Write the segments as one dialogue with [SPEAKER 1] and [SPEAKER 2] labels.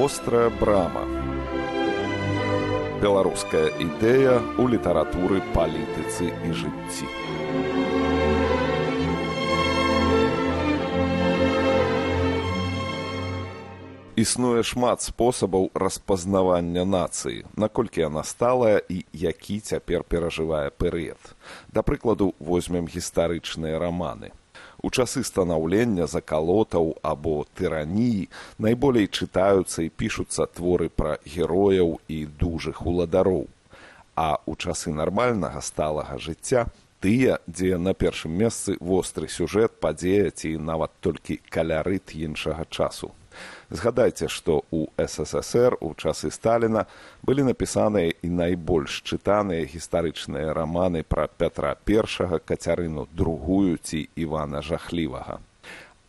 [SPEAKER 1] вострая брама. Беларуская ідэя ў літаратуры палітыцы і жыцці. Існуе шмат спосабаў распазнавання нацыі наколькі яна сталая і які цяпер перажывае перыяд. Да прыкладу возьмем гістарычныя раманы У часы станаўлення закалотаў або тыраніі найболей чытаюцца і пішуцца творы пра герояў і дужых уладароў. А ў часы нармальнага сталага жыцця тыя, дзе на першым месцы востры сюжэт падзея ці нават толькі калярыт іншага часу. Згадайце, што ў ССР у часы Сталіна былі напісаныя і найбольш чытаныя гістарычныя раманы пра Пятра першага кацярыну другую ці Івана жахлівага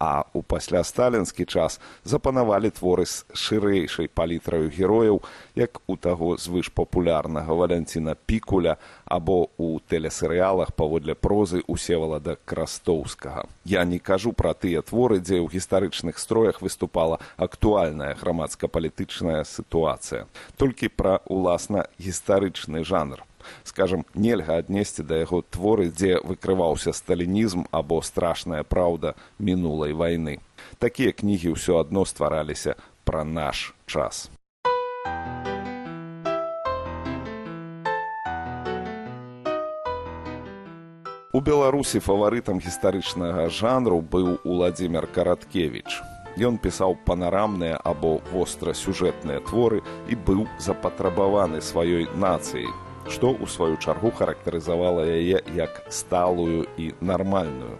[SPEAKER 1] а ў паслясталінскі час запанавалі творы з шырэйшай палітраю герояў як у таго звышпапулярнага валянціна пікуля або ў тэлесерыялах паводле прозы усевалада крастоўскага. Я не кажу пра тыя творы дзе ў гістарычных строях выступала актуальная грамадска-палітычная сітуацыя толькі пра уласна гістарычны жанр скажем нельга аднесці да яго творы дзе выкрываўся сталінізм або страшная праўда мінулай вайны такія кнігі ўсё адно ствараліся пра наш час. У беларусі фаварытам гістарычнага жанру быў уладзімир караткевич Ён пісаў панарамныя або вострасюжэтныя творы і быў запатрабаваны сваёй нацыяй што ў сваю чаргу характарызавала яе як сталую і нармальную.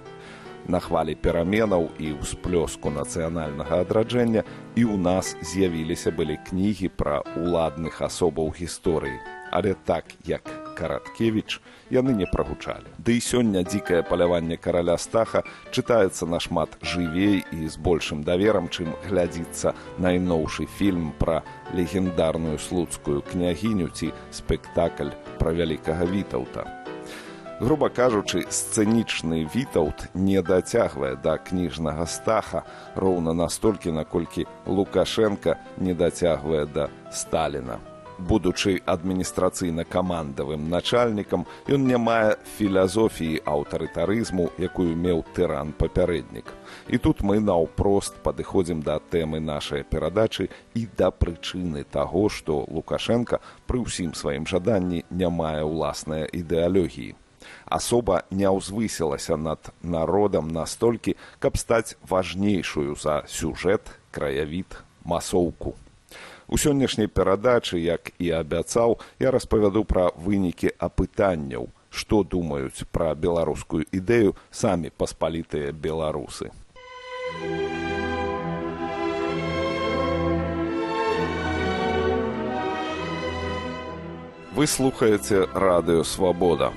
[SPEAKER 1] На хвалі пераменаў і ўсплёску нацыянальнага адраджэння і ў нас з'явіліся былі кнігі пра ўладных асобаў гісторыі, але так як караткевич яны не прагучалі. Ды і сёння дзікае паляванне караля стаха чытаецца нашмат жывей і з большым даверам чым глядзіцца найноўшы фільм пра легендарную слуцкую княгіню ці спектакль пра вялікага вітаўта. Груба кажучы сцэнічны вітаўт не дацягвае да кніжнага стаха роўна настолькі наколькі лукашенко не дацягвае да сталіна будучы адміністрацыйна-камандавым начальнікам ён не мае філазофіі аўтарытарызму якую меў тыран папярэднік. І тут мы наўпрост падыходзім да тэмы нашай перадачы і да прычыны таго што лукашенко пры ўсім сваім жаданні не мае ўласнай ідэалогіі. Асоба не ўзвысілася над народам настолькі каб стаць важнейшую за сюжэт краявід масоўку У сённяшняй перадачы, як і абяцаў, я распавяду пра вынікі апытанняў, што думаюць пра беларускую ідэю самі паспалітыя беларусы. Вы слухаеце радыёвабода.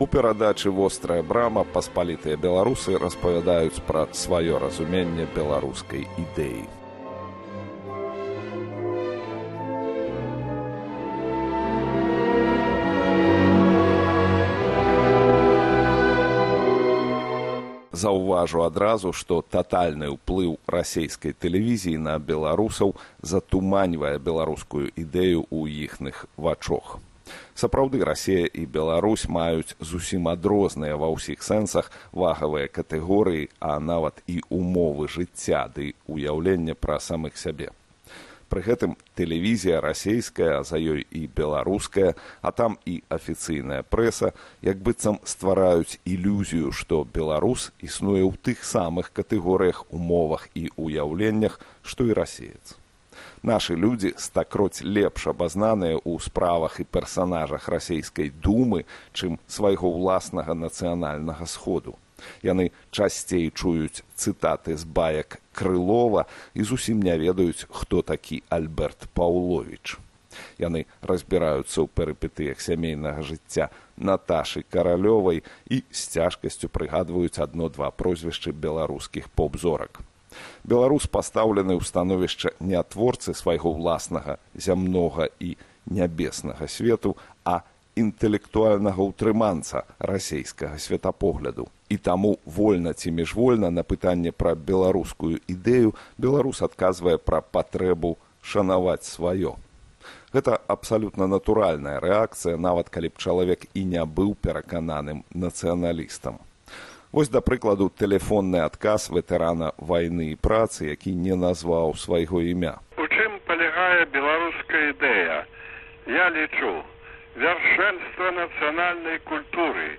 [SPEAKER 1] У перадачы вострая брама паспалітыя беларусы распавядаюць пра сваё разуменне беларускай ідэі. Заўважу адразу, што татальны ўплыў расійскай тэлевізіі на беларусаў затуманьвае беларускую ідэю ў іхных вачох сапраўды рассея і беларусь маюць зусім адрозныя ва ўсіх сэнсах вагавыя катэгорыі а нават і умовы жыцця ды уяўлення пра самых сябе. Пры гэтым тэлевізія расійская за ёй і беларуская а там і афіцыйная прэса як быццам ствараюць ілюзію што беларус існуе ў тых самых катэгорыях умовах і уяўленнях што і расеец нашы людзі стакроць лепш абазнаныя ў справах і персанажах расійскай думы чым свайго ўласнага нацыянальнага сходу. Яны часцей чуюць цытаты з баек крылова і зусім не ведаюць хто такі альберт паўлович яны разбіраюцца ў перыпетыях сямейнага жыцця наташы каралёвай і з цяжкасцю прыгадваюць адно два прозвішчы беларускіх поп-зорак беларус пастаўлены ў становішча не творцы свайго ўласнага зямнога і нябеснага свету а інтэлектуальнага ўтрыманца расійскага светапогляду. І таму вольна ці міжвольна на пытанне пра беларускую ідэю беларус адказвае пра патрэбу шанаваць сваё. Гэта абсалютна натуральная рэакцыя, нават калі б чалавек і не быў перакананым нацыяналістам. Вось да прыкладу тэлефонны адказ ветэрана вайны і працы, які не назваў свайго імя.
[SPEAKER 2] У чым палягае беларуская ідэя? Я лічу вяршэнства нацыянальнай культуры,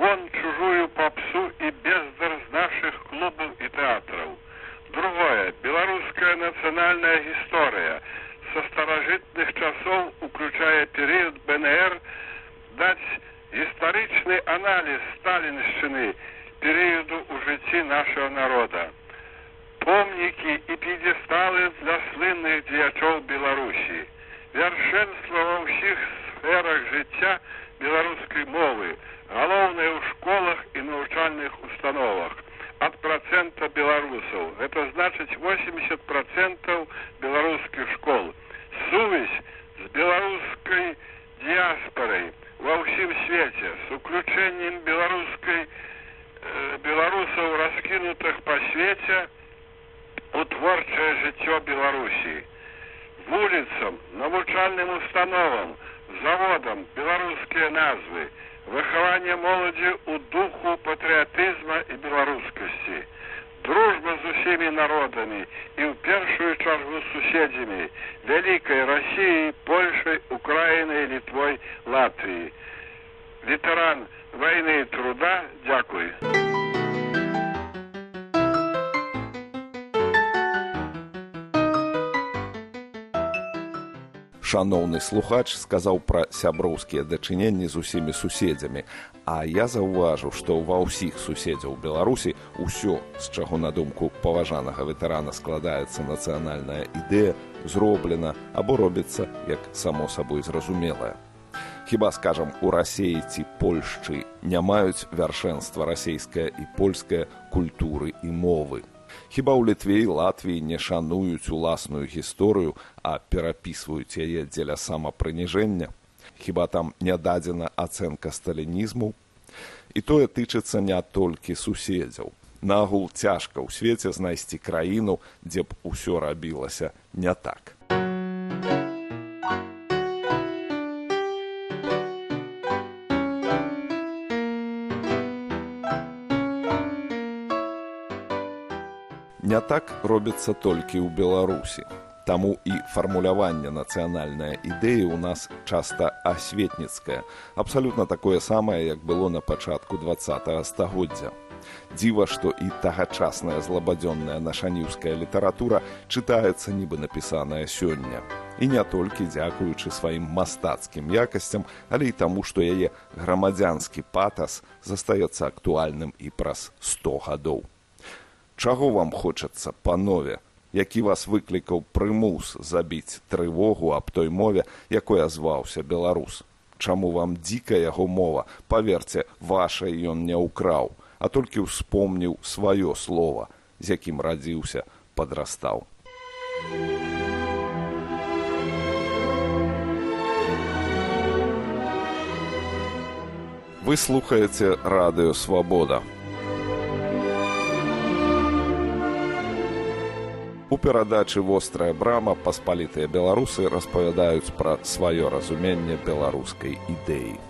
[SPEAKER 2] вон чужую попсу і бездар з нашых клубаў і тэатраў. Другое беларуская нацыянальная гісторыя со старажытных часоў, уключая перыяд БНР, даць гістарычны аналіз сталіншчыны перыяду ў жыцці нашага народа. Помнікі і п'едесталы для слынных дзеячоў Беларусі. Вяршэнства ва ўсіх сферах жыцця беларускай мовы, галоўнае ў школах і навучальных установах. Ад процента беларусаў. Гэта значыць 80 процентаў беларускіх школ. Сувязь з беларускай дыяспорай ва ўсім свеце з уключэннем беларускай беларусаў раскінутых па свеце у творчае жыццё беларусі вуліцам навучальным установам заводам беларускія назвы. Выхаванне моладзі ў духу патрыятызма і беларускасці дружба з усімі народамі і ў першую чаргу суседзямі вялікай рассіі
[SPEAKER 1] Шаноўны слухач сказаў пра сяброўскія дачыненні з усімі суседзямі, А я заўважыў, што ва ўсіх суседзяў Беларусі ўсё, з чаго на думку паважанага ветэрана складаецца нацыянальная ідэя, зроблена або робіцца як само сабой зразумелая хіба скажам у рассеі ці польшчы не маюць вяршэнства расійская і польская культуры і мовы хіба ў літве і латвіі не шануюць уласную гісторыю а перапісваюць яе дзеля самапрыніжэння? Хіба там не дадзена ацэнка сталінізму? І тое тычыцца не толькі суседзяў. Нагул цяжка ў свеце знайсці краіну дзе б усё рабілася не так не так робіцца толькі ў беларусі. Таму і фармуляванне нацыянальнай ідэі ў нас часта асветніцкае. Абсалютна такое самае як было на пачатку два стагоддзя. Дзіва што і тагачасная злабадзённая нашаніўская літаратура чытаецца нібы напісаная сёння. І не толькі дзякуючы сваім мастацкім якасцям але і таму што яе грамадзянскі патас застаецца актуальным і праз сто гадоў чаго вам хочацца панове які вас выклікаў прымус забіць трывогу аб той мове якой азваўся беларус? Чаму вам дзіка яго мова? Паверце ваша ён не ўкраў а толькі ўспомніў сваё слова з якім радзіўся падрастаў. Вы слухаеце радыё свабода У перадачы вострая брама паспалітыя беларусы распавядаюць пра сваё разуменне беларускай ідэі.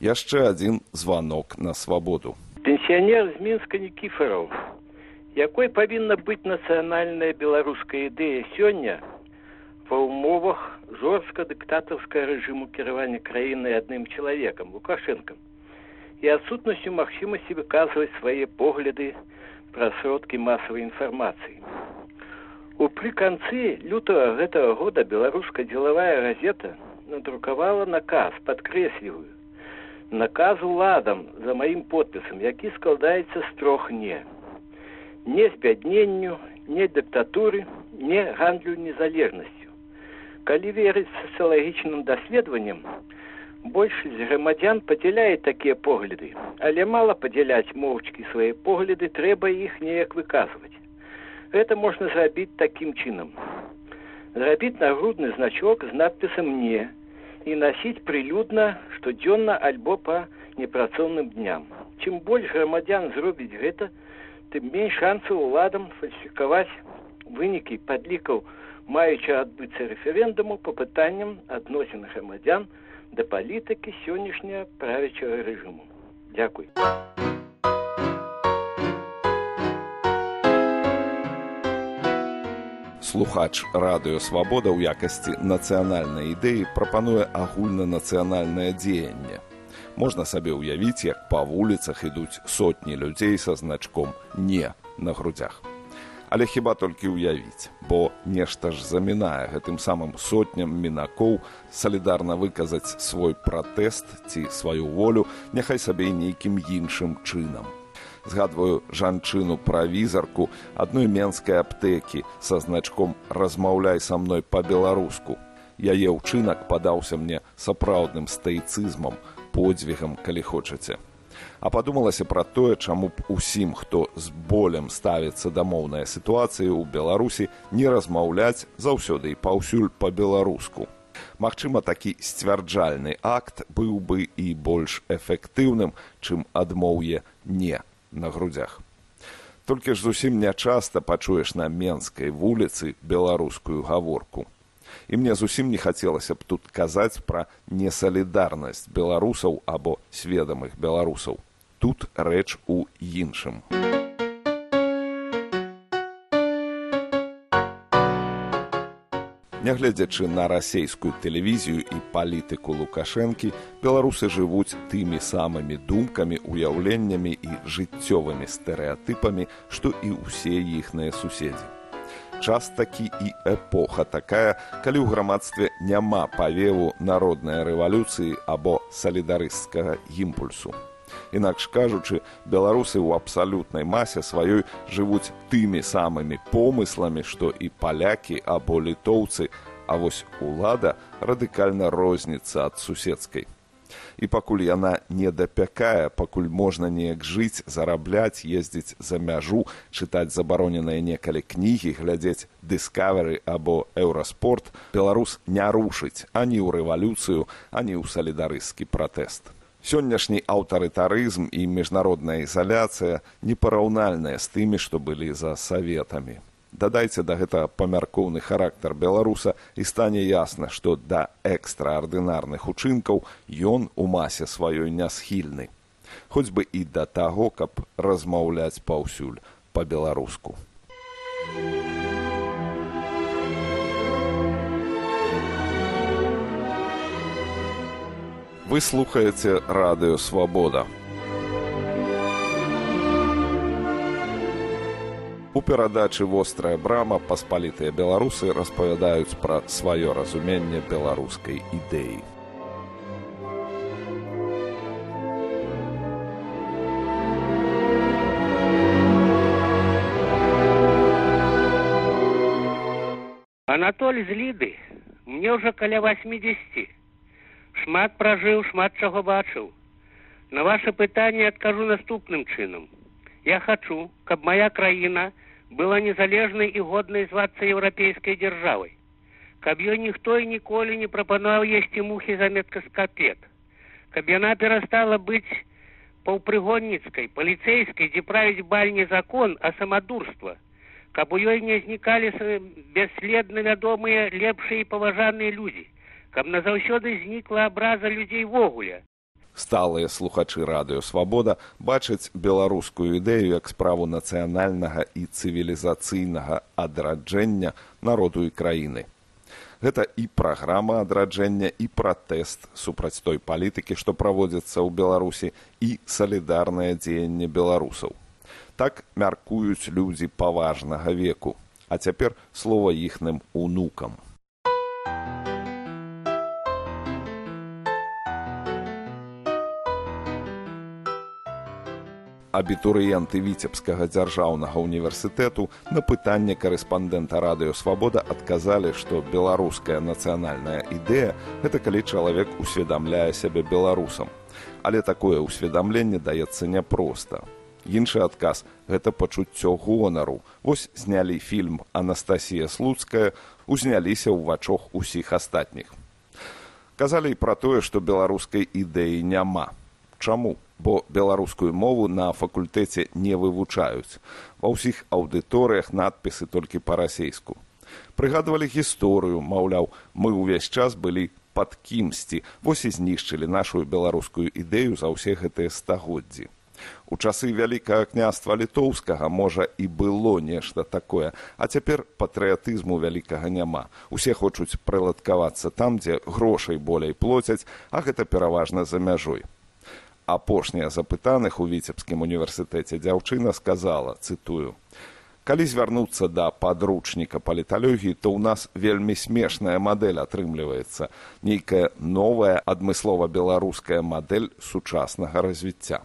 [SPEAKER 1] Яшчэ адзін званок на свабоду.
[SPEAKER 3] Пенсіянер з мінска Нкіфараў. Якой павінна быць нацыянальная беларуская ідэя сёння ва ўмовах жорстка дыктатарскага рэжыму кіравання краінай адным чалавекам лукашэнкам і адсутнасцю магчымасці выказваць свае погляды пра сродкі масавай інфармацыі упрыканцы лютага гэтага года беларуска дзелавая газета надрукавала наказ падкрэсліваю наказ уладам за маім подпісам які складаецца з трох не не збядненню не дыктатуры не гандлю незалежнасці калі верыць сацыялагічным даследаванням Большасць грамадзян падзяляе такія погляды, але мала падзяляць моўчкі свае погляды, трэба іх неяк выказваць. Гэта можна зрабіць такім чынам. Зрабіць нагрудны значок з надпісам не і насіць прылюдна штодзённа альбо па непрацоўным дням. Чым больш грамадзян зробіць гэта, тым менш шансаў уладам фальсіфікаваць вынікі падлікаў, маючы адбыцца рэферэндуму па пытанням адносін грамадзян, да палітыкі сённяшняга правячага рэжыму. Дзякуй.
[SPEAKER 1] Слухач радыё свабода ў якасці нацыянальнай ідэі прапануе агульнанацыянальнае дзеянне. Можна сабе ўявіць, як па вуліцах ідуць сотні людзей са значком не на грудзях але хіба толькі ўявіць бо нешта ж замінае гэтым самым сотням мінакоў салідарна выказаць свой пратэст ці сваю волю няхай сабе нейкім іншым чынам. Згадваю жанчыну правізарку адной менскай аптэкі са значком размаўляй са мной па-беларуску яе ўчынак падаўся мне сапраўдным стаіцызмам подзвігам калі хочаце а падумалася пра тое, чаму б усім, хто з болем ставіцца да моўнай сітуацыі ў Беларусі не размаўляць заўсёды і паўсюль па-беларуску. Магчыма, такі сцвярджальны акт быў бы і больш эфектыўным, чым адмоўе не на грудзях. Толькі ж зусім нячаста пачуеш на менскай вуліцы беларускую гаворку і мне зусім не хацелася б тут казаць пра несалідарнасць беларусаў або сведамых беларусаў тут рэч у іншым Нягледзячы на расейскую тэлевізію і палітыку лукашэнкі беларусы жывуць тымі самымі думкамі уяўленнямі і жыццёвымі стэрэатыпамі што і ўсе іхныя суседзі час такі і эпоха. Такая, калі ў грамадстве няма павеву народнай рэвалюцыі або салідарысцкага імпульсу. Інакш кажучы, беларусы ў абсалютнай масе сваёй жывуць тымі самымі помысламі, што і палякі або літоўцы, а вось улада радыкальна розніцца ад суседскай і пакуль яна не дапякае пакуль можна неяк жыць зарабляць ездзіць за мяжу чытаць забароненыя некалі кнігі глядзець дыскаверы або еўраспорт беларус не рушыць ані ў рэвалюцыю ані ў салідарысцкі пратэст. Сённяшні аўтарытарызм і міжнародная ізаляцыя непараўнальныя з тымі што былі за саветамі дадайце да гэта памяркоўны характар беларуса і стане ясна што да экстраардынарных учынкаў ён у масе сваёй нясхільны хоць бы і да таго каб размаўляць паўсюль па-беларуску. Вы слухаеце радыё свабода перадачы вострая брама паспалітыя беларусы распавядаюць пра сваё разуменне беларускай ідэі.
[SPEAKER 4] Анатоль з ліды мне ўжо каля 80 шмат пражыў шмат чаго бачыў. На ваше пытанне адкажу наступным чынам. Я хачу каб моя краіна была незалежнай і годнай звацца еўрапейскай дзяржавай каб ёй ніхто і ніколі не прапанаваў есці мухі заметка з капет каб яна перастала быць паўпрыгонніцкай паліцейскай дзе правіць бальні закон а самадурства. Каб у ёй не знікалі бесследна вядомыя лепшыя і паважаныя людзі. Каб назаўсёды знікла абраза людзей вогуле
[SPEAKER 1] сталыя слухачы радыё свабода бачаць беларускую ідэю як справу нацыянальнага і цывілізацыйнага адраджэння народу і краіны. Гэта і праграма адраджэння і пратэст супраць той палітыкі што праводзіцца ў беларусі і салідарнае дзеянне беларусаў. Так мяркуюць людзі паважнага веку а цяпер слова іхным унукам Абітурыенты віцебскага дзяржаўнага універсітэту на пытанне карэспандэнта радыёвабода адказалі, што беларуская нацыянальная ідэя гэта калі чалавек усведамляе сябе беларусам. Але такое ўсведамленне даецца няпроста. Іншы адказ гэта пачуццё гонару. Вось знялі фільм Анастасія Слуцкая, узняліся ў вачох усіх астатніх. Казалі і пра тое, што беларускай ідэі няма. Чаму? Бо беларускую мову на факультэце не вывучаюць. Ва ўсіх аўдыторыях надпісы толькі па-расейску. Прыгадвалі гісторыю, маўляў, мы ўвесь час былі пад кімсьці, вось і знішчылі нашу беларускую ідэю за ўсе гэтыя стагоддзі. У часы вялікага княства літоўскага можа і было нешта такое, а цяпер патрыятызму вялікага няма. Усе хочуць прыладкавацца там, дзе грошай болей плоцяць, а гэта пераважна за мяжой апошняя запытаных у віцебскім універсітэце дзяўчына сказала цытую калі звярнуцца да падручніка паліталогіі то ў нас вельмі смешная мадэль атрымліваецца нейкая новая адмыслова беларуская мадэль сучаснага развіцця.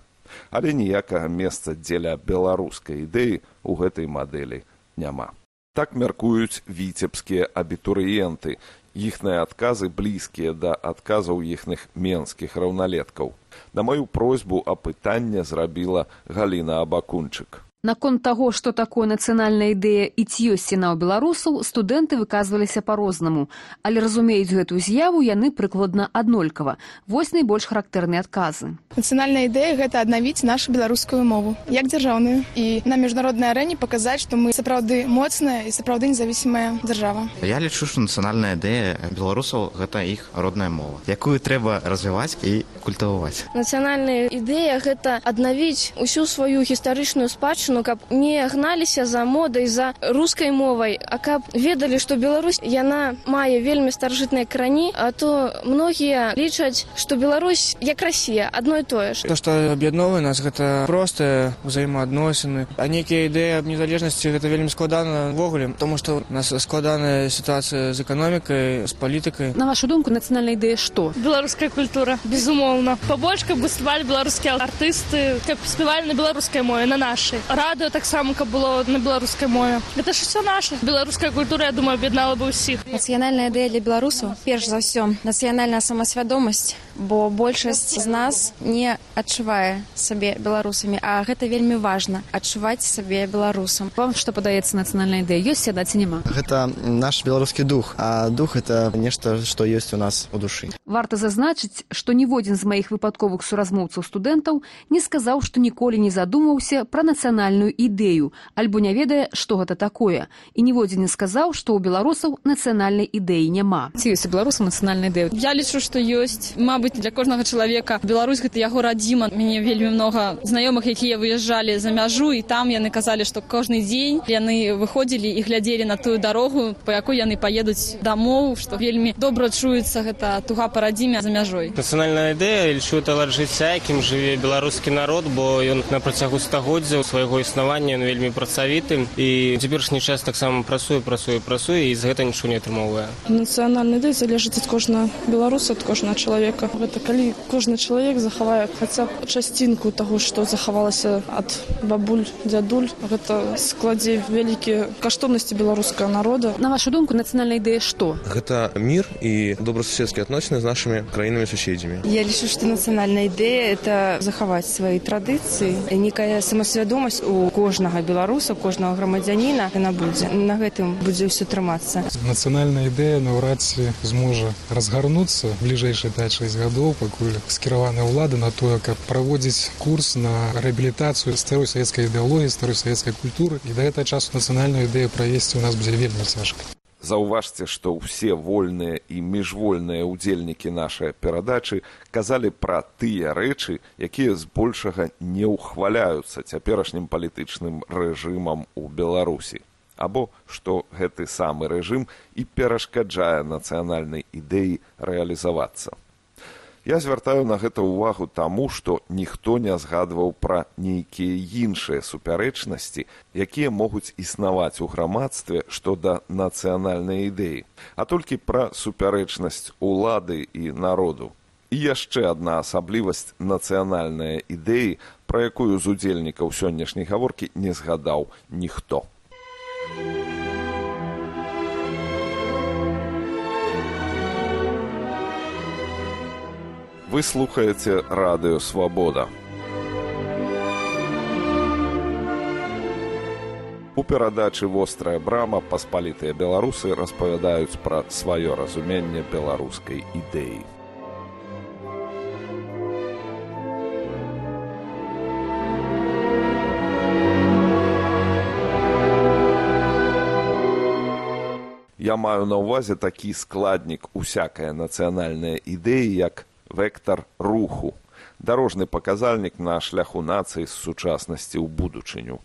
[SPEAKER 1] Але ніякага месца дзеля беларускай ідэі ў гэтай мадэлі няма так мяркуюць віцебскія абітурыенты іхныя адказы блізкія да адказаў іхных менскіх раўналеткаў. На маю просьбу апытання зрабіла галіна абакунчык
[SPEAKER 5] Наконт таго, што такое нацыянальная ідэя і ці ёсць яна ў беларусаў, студэнты выказваліся па-рознаму, але разумеюць гэтую з'яву яны прыкладна аднолькава. Вось найбольш характэрныя адказы.
[SPEAKER 6] Нацыянальная ідэя гэта аднавіць нашу беларускую мову як дзяржаўную і на міжнароднай арэне паказаць, што мы сапраўды моцная і сапраўды незавісімая дзяржава.
[SPEAKER 7] Я лічу, што нацыянальная ідэя беларусаў гэта іх родная мова, якую трэба развіваць і культываваць.
[SPEAKER 8] Нацыянальная ідэя гэта аднавіць усю сваю гістарычную спадчыну ну каб не гналіся за модай за рускай мовай а каб ведалі што Беларусь яна мае вельмі старажытныя крані а то многія лічаць што Беларусь як Росія адно і тое ж.
[SPEAKER 9] То што аб'ядновае нас гэта простыя ўзаемаадносіны. А нейкія ідэі аб незалежнасці гэта вельмі складана ўвогуле тому што у нас складаная сітуацыя з эканомікай з палітыкай.
[SPEAKER 5] На вашу думку нацыянальная ідэя што?
[SPEAKER 10] Беларуская культура безумоўна. Пабольш каб выступалі беларускія артысты каб спявалі на беларускай мове на нашай радыё таксама каб было на беларускай мове. Гэта ж все наша беларуская культура я думаю аб'яднала бы ўсіх
[SPEAKER 11] нацыянальная ідэя для беларусаў перш за ўсё нацыянальная самасвядомасць бо большасць з нас не адчувае сабе беларусамі а гэта вельмі важна адчуваць сабе беларусам.
[SPEAKER 5] Вам што падаецца нацыянальная ідэя ёсць сядаць няма?
[SPEAKER 12] Гэта наш беларускі дух а дух это нешта што ёсць у нас у душы.
[SPEAKER 5] Варта зазначыць што ніводзін з маіх выпадковых суразмоўцаў студэнтаў не сказаў што ніколі не задумаўся пра нацыянальную нацыянальную ідэю альбо не ведае што гэта такое. І ніводзін не сказаў што ў беларусаў нацыянальнай ідэі няма ці ёсць беларусам нацыянальная ідэя
[SPEAKER 10] я лічу што ёсць мабыць для кожнага чалавека Беларусь гэта яго радзіма мяне вельмі многа знаёмых якія выязджалі за мяжу і там яны казалі што кожны дзень яны выходзілі і глядзелі на тую дарогу па якой яны паедуць дамоў што вельмі добра чуецца гэта туга па радзіме за мяжой.
[SPEAKER 13] Нацыянальная ідэя лічу талат жыцця якім жыве беларускі народ бо ён на працягу стагоддзяў свайго існавання ён вельмі працавітым. І цяперашні час таксама працуе працуе працуе і з гэта нічого не атрымоўвае.
[SPEAKER 10] Нацыянальны ідэй залежыць ад кожнага беларуса ад кожнага чалавека. Гэта калі кожны чалавек захавае хаця б часцінку таго што захавалася ад бабуль дзядуль гэта складзе вялікія каштоўнасці беларускага народа.
[SPEAKER 5] На вашу думку нацыянальная ідэя што?
[SPEAKER 14] Гэта мір і добрасуседскія адносіны з нашымі краінамі суседзямі
[SPEAKER 11] я лічу што нацыянальная ідэя это захаваць свае традыцыі. Некая самасвядомасць у у кожнага беларуса кожнага грамадзяніна. Яна будзе. На гэтым будзе ўсё трымацца.
[SPEAKER 15] Нацыянальная ідэя наўрад ці зможа разгарнуцца бліжэйшыя 5-6 гадоў пакуль скіраваная ўлада на тое каб праводзіць курс на рэабілітацыю старой савецкай ідэалогіі старой савецкай культуры. І да гэтага часу нацыянальную ідэю праесці ў нас будзе вельмі цяжка
[SPEAKER 1] заўважце што ўсе вольныя і міжвольныя ўдзельнікі нашай перадачы казалі пра тыя рэчы якія збольшага не ўхваляюцца цяперашнім палітычным рэжымам у беларусі. Або што гэты самы рэжым і перашкаджае нацыянальнай ідэі рэалізавацца Я звяртаю на гэта ўвагу таму, што ніхто не згадваў пра нейкія іншыя супярэчнасці, якія могуць існаваць у грамадстве што да нацыянальнай ідэі, а толькі пра супярэчнасць улады і народу. І яшчэ адна асаблівасць нацыянальнай ідэі, пра якую з удзельнікаў сённяшняй гаворкі не згадаў ніхто. Вы слухаеце радыё свабода. У перадачы вострая брама паспалітыя беларусы распавядаюць пра сваё разуменне беларускай ідэі. Я маю на ўвазе такі складнік усякая нацыянальная ідэі як вектар руху, дарожны паказальнік на шляху нацыі з сучаснасці ў будучыню.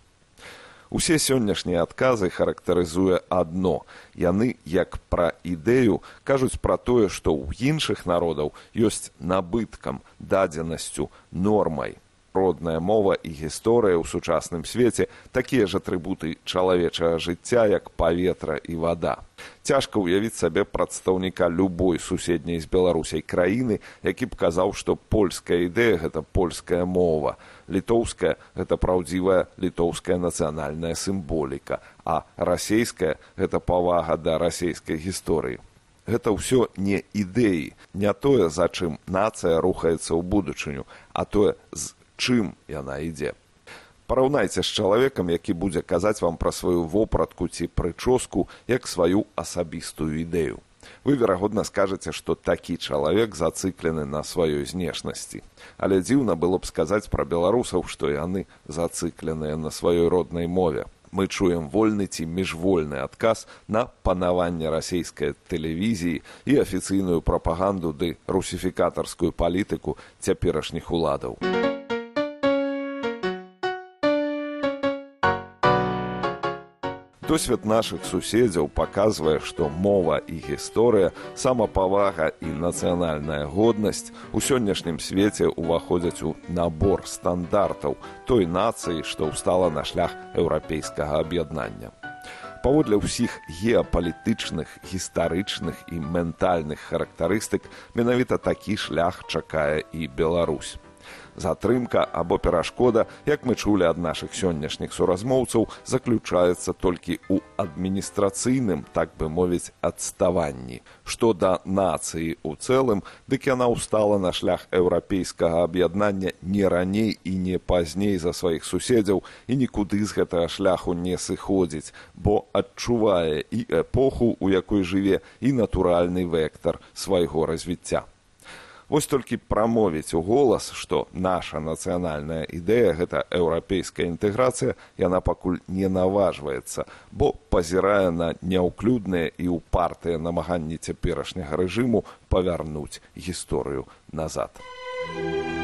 [SPEAKER 1] Усе сённяшнія адказы характарызуе адно. Яны, як пра ідэю, кажуць пра тое, што ў іншых народаў ёсць набыткам, дадзенасцю, нормай. Родная мова і гісторыя ў сучасным свеце такія ж атрыбуты чалавечага жыцця, як паветра і вада. Цяжка ўявіць сабе прадстаўніка любой суседняй з беларусяй краіны які б казаў што польская ідэя гэта польская мова літоўская гэта праўдзівая літоўская нацыянальная сімволіка а расейская гэта павага да расійскай гісторыі. Гэта ўсё не ідэі не тое за чым нацыя рухаецца ў будучыню а тое з чым яна ідзе. Параўнайце з чалавекам які будзе казаць вам пра сваю вопратку ці прычоску як сваю асабістую ідэю. Вы верагодна скажаце што такі чалавек зацыклены на сваёй знешнасці. Але дзіўна было б сказаць пра беларусаў што яны зацыкленыя на сваёй роднай мове. Мы чуем вольны ці міжвольны адказ на панаванне расійскай тэлевізіі і афіцыйную прапаганду ды русіфікатарскую палітыку цяперашніх уладаў. Досвед нашых суседзяў паказвае, што мова і гісторыя, самапавага і нацыянальная годнасць у сённяшнім свеце ўваходзяць у набор стандартаў той нацыі, што ўстала на шлях еўрапейскага аб'яднання. Паводле ўсіх геапалітычных, гістарычных і ментальных характарыстык менавіта такі шлях чакае і Беларусь затрымка або перашкода як мы чулі ад нашых сённяшніх суразмоўцаў заключаецца толькі ў адміністрацыйным так бы мовіць адставанні. Што да нацыі у цэлым дык яна ўстала на шлях еўрапейскага аб'яднання не раней і не пазней за сваіх суседзяў і нікуды з гэтага шляху не сыходзіць бо адчувае і эпоху у якой жыве і натуральны вектар свайго развіцця Вось толькі прамовіць у голас, што наша нацыянальная ідэя гэта еўрапейская інтэграцыя, яна пакуль не наважваецца, бо пазірае на няўклюдныя і ўпартыя намаганні цяперашняга рэжыму павярнуць гісторыю назад. Thank you